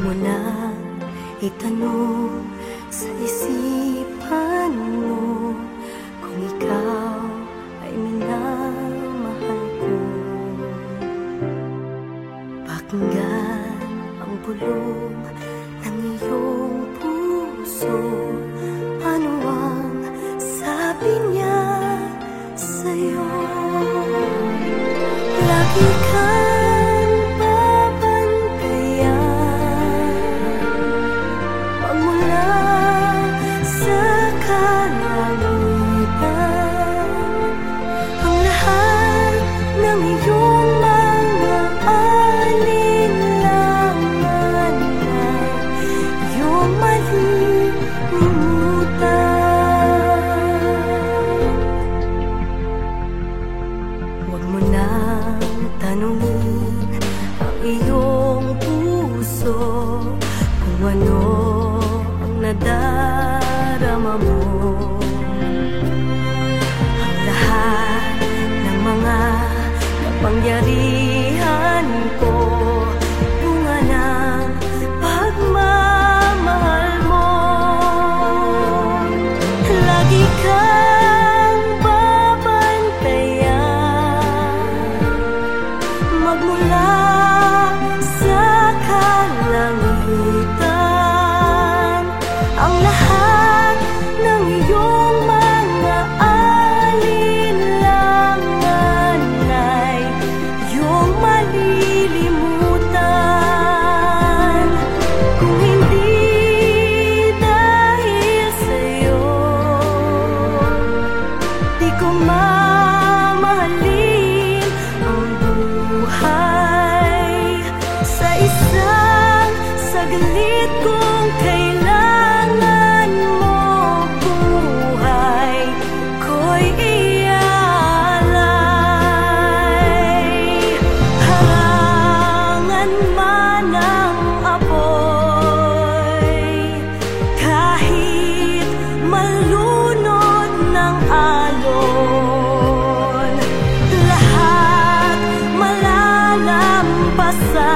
mo na itanong sa isipan mo kung ikaw ay minamahal ko. Pakinggan ang bulong ng iyong puso. ano ang nadarama mo.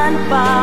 and by.